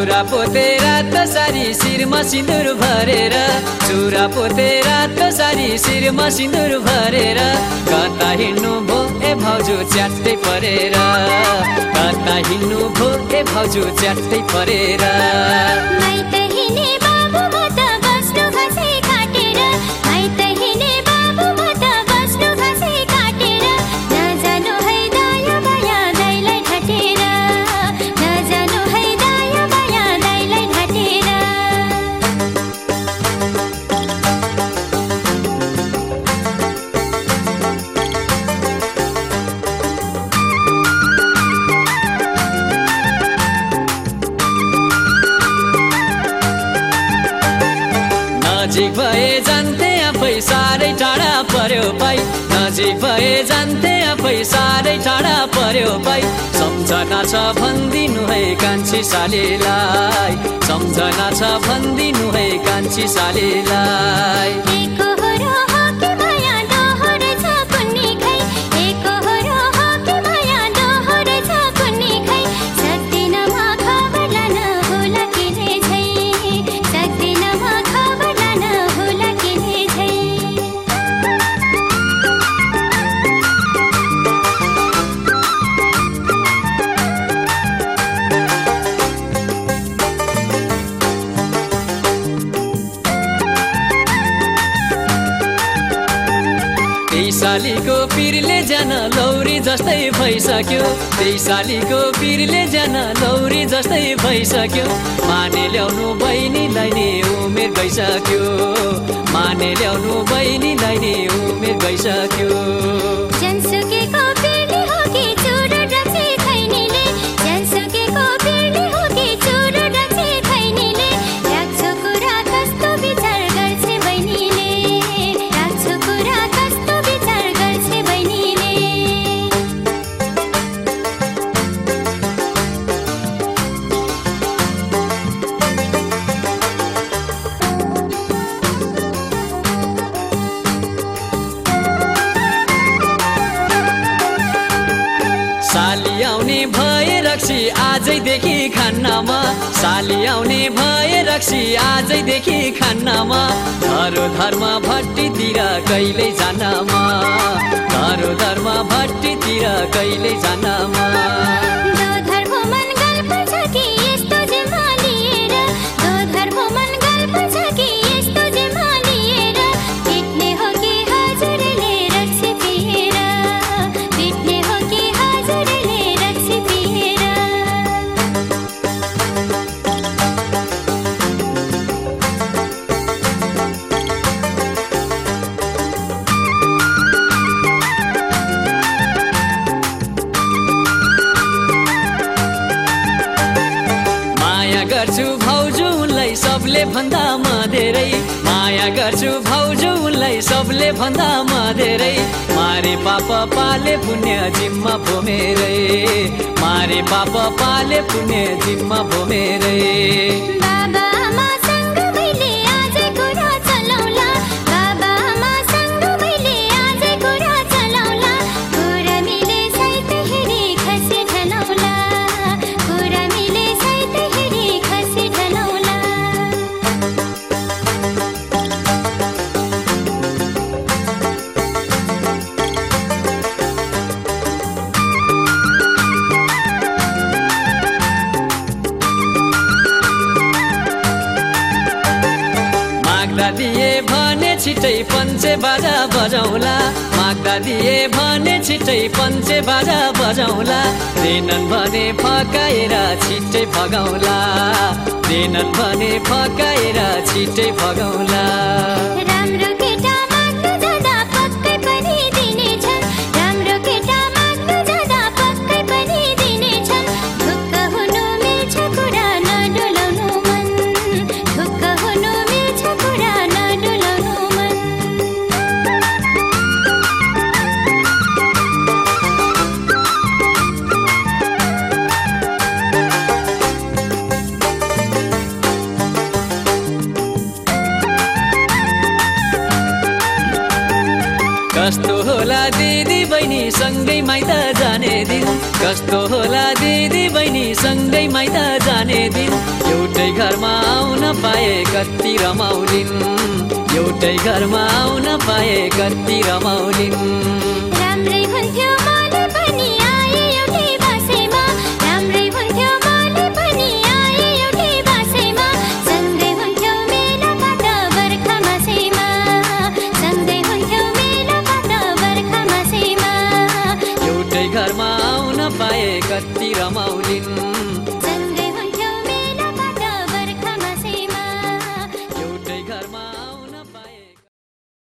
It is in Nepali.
चुरा पोते रात सारी शिरमा सिन्दुर भरेर चुरा पोते रात सारी शिरमा सिन्दुर भरेर कता हिँड्नु भो ए भाउजू च्याट्टै परेर कता हिँड्नु भो ए भाउजू च्याट्टै परेर। नजिक भए जान्थे आफै साह्रै टाढा पर्यो पाइ नजिक भए जान्थे आफै साह्रै टाढा पर्यो पाइ सम्झना छ भनिदिनु है कान्छी सालीलाई। सम्झना छ भनिदिनु है कान्छी सालीलाई। सालीको पिरले जान लौरी जस्तै भइसक्यो। त्यही सालीको पिरले जान लौरी जस्तै भइसक्यो। माने ल्याउनु बहिनीलाई नि उमेर गइसक्यो। माने ल्याउनु बहिनीलाई नि उमेर गइसक्यो। आजैदेखि खान्नमा साली आउने भए रक्सी आजैदेखि खान्नमा धरो धर्म भट्टीतिर कहिल्यै जानमा? धरो धर्म भट्टीतिर कहिल्यै जानमा? सबले भन्दा म धेरै माया गर्छु भाउजू उनलाई सबले भन्दा म धेरै मारे पाप पाले पुण्य जिम्मा भो मेरै पाप पाले पुण्य जिम्मा भो मेरै माग्दा दिए भने छिटै पञ्चे बाजा बजाउला। माग्दा दिए भने छिटै पञ्चे बाजा बजाउला। दिनन् भने फकाएर छिटै भगाउला। दिनन् भने फकाएर छिटै भगाउला। कस्तो होला दिदी बहिनी सँगै माइत जाने दिन? कस्तो होला दिदी बहिनी सँगै माइत जाने दिन? एउटै घरमा आउन पाए कति रमाउलिन्? एउटै घरमा आउन पाए कति रमाउलिन्? राम्रै हुन्थ्यो घरमा आउन पाए कति रमाउलिन्।